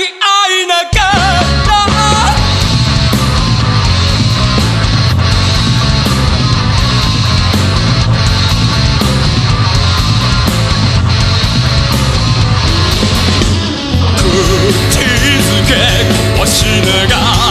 き合いなかった口づけをしながら